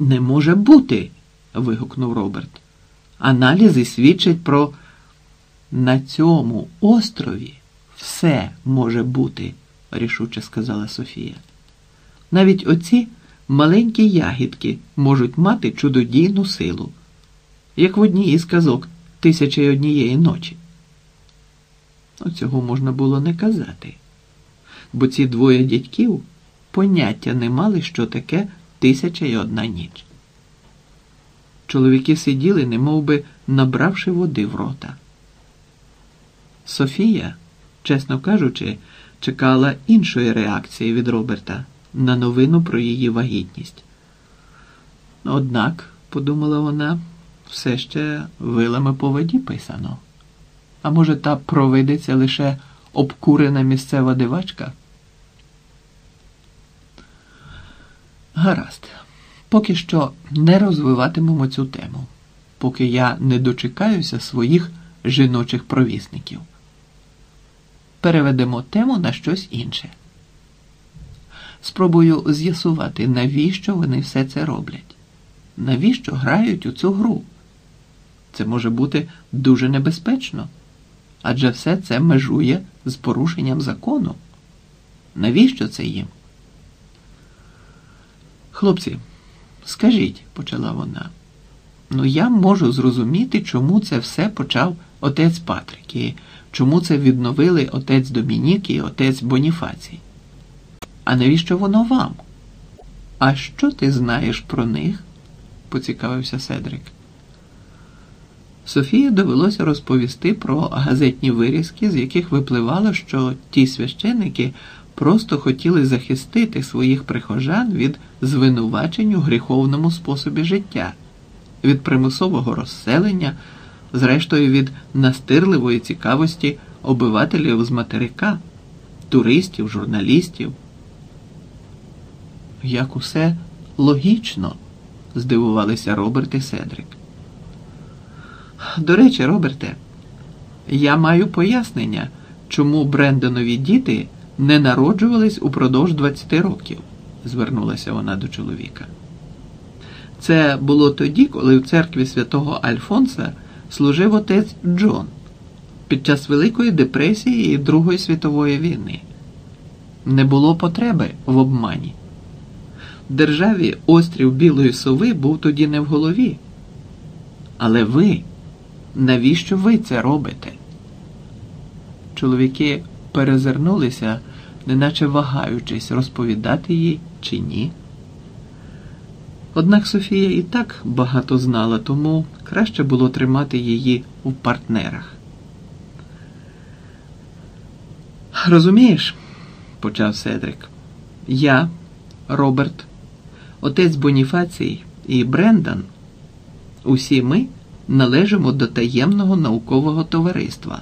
Не може бути. вигукнув Роберт. Аналізи свідчать про на цьому острові все може бути, рішуче сказала Софія. Навіть оці маленькі ягідки можуть мати чудодійну силу, як в одній із казок тисяча й однієї ночі. Ну, цього можна було не казати, бо ці двоє дядьків поняття не мали, що таке тисяча й одна ніч. Чоловіки сиділи, немов би набравши води в рота. Софія, чесно кажучи, чекала іншої реакції від Роберта на новину про її вагітність. Однак, подумала вона, все ще вилами по воді писано. А може, та провидиться лише обкурена місцева дивачка? Гаразд, поки що не розвиватимемо цю тему, поки я не дочекаюся своїх жіночих провісників. Переведемо тему на щось інше. Спробую з'ясувати, навіщо вони все це роблять, навіщо грають у цю гру. Це може бути дуже небезпечно, адже все це межує з порушенням закону. Навіщо це їм? Хлопці, скажіть, почала вона, ну я можу зрозуміти, чому це все почав отець Патрик і чому це відновили отець Домінік і отець Боніфацій. А навіщо воно вам? А що ти знаєш про них? поцікавився Седрик. Софії довелося розповісти про газетні вирізки, з яких випливало, що ті священники просто хотіли захистити своїх прихожан від звинувачень у гріховному способі життя, від примусового розселення, зрештою від настирливої цікавості обивателів з материка, туристів, журналістів. Як усе логічно, здивувалися Роберт і Седрик. До речі, Роберте, я маю пояснення, чому Брендонові діти не народжувались упродовж 20 років, звернулася вона до чоловіка. Це було тоді, коли в церкві святого Альфонса служив отець Джон під час Великої депресії і Другої світової війни. Не було потреби в обмані. Державі острів Білої Сови був тоді не в голові. Але ви, навіщо ви це робите? Чоловіки перезирнулися, неначе вагаючись, розповідати їй чи ні. Однак Софія і так багато знала, тому краще було тримати її у партнерах. Розумієш, почав Седрик, я, Роберт, отець Боніфацій і Брендан, усі ми належимо до таємного наукового товариства.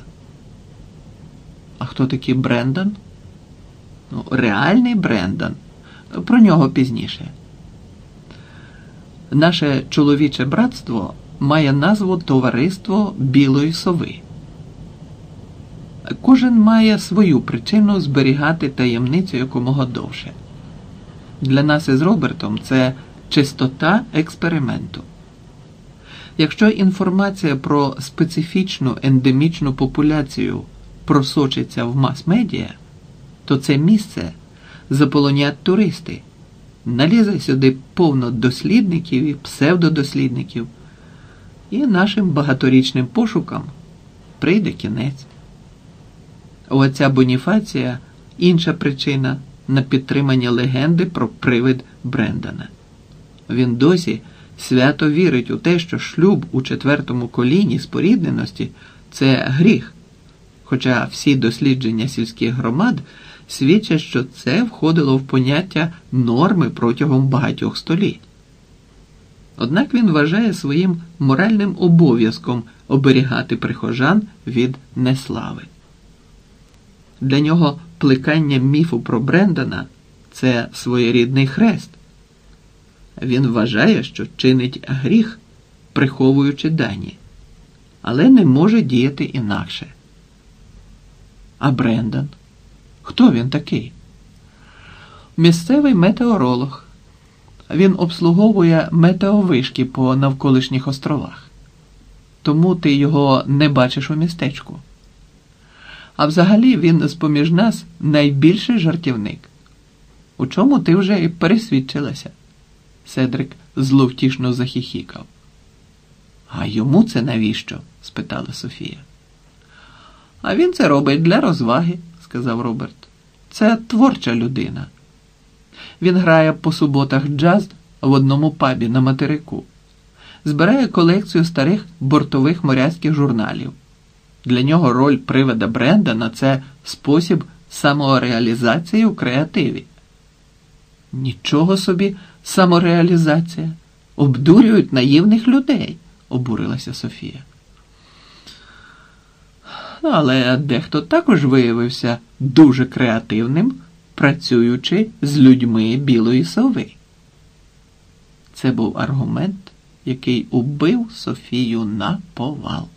А хто такий Брендан? Ну, реальний Брендан. Про нього пізніше. Наше чоловіче братство має назву Товариство Білої Сови. Кожен має свою причину зберігати таємницю якомога довше. Для нас із Робертом це чистота експерименту. Якщо інформація про специфічну ендемічну популяцію просочиться в мас-медіа, то це місце заполонять туристи. Налізе сюди повно дослідників і псевдодослідників, і нашим багаторічним пошукам прийде кінець. Оця боніфація інша причина на підтримання легенди про привид Брендана. Він досі свято вірить у те, що шлюб у четвертому коліні спорідненості це гріх. Хоча всі дослідження сільських громад свідчать, що це входило в поняття норми протягом багатьох століть. Однак він вважає своїм моральним обов'язком оберігати прихожан від неслави. Для нього плекання міфу про Брендана це своєрідний хрест. Він вважає, що чинить гріх, приховуючи дані, але не може діяти інакше. А Брендан? Хто він такий? Місцевий метеоролог. Він обслуговує метеовишки по навколишніх островах. Тому ти його не бачиш у містечку. А взагалі він з-поміж нас найбільший жартівник. У чому ти вже і пересвідчилася? Седрик зловтішно захіхікав. А йому це навіщо? спитала Софія. А він це робить для розваги, сказав Роберт. Це творча людина. Він грає по суботах джаз в одному пабі на материку, збирає колекцію старих бортових моряцьких журналів. Для нього роль привода Брендана це спосіб самореалізації у креативі. Нічого собі самореалізація. Обдурюють наївних людей, обурилася Софія. Але дехто також виявився дуже креативним, працюючи з людьми білої сови. Це був аргумент, який убив Софію на повал.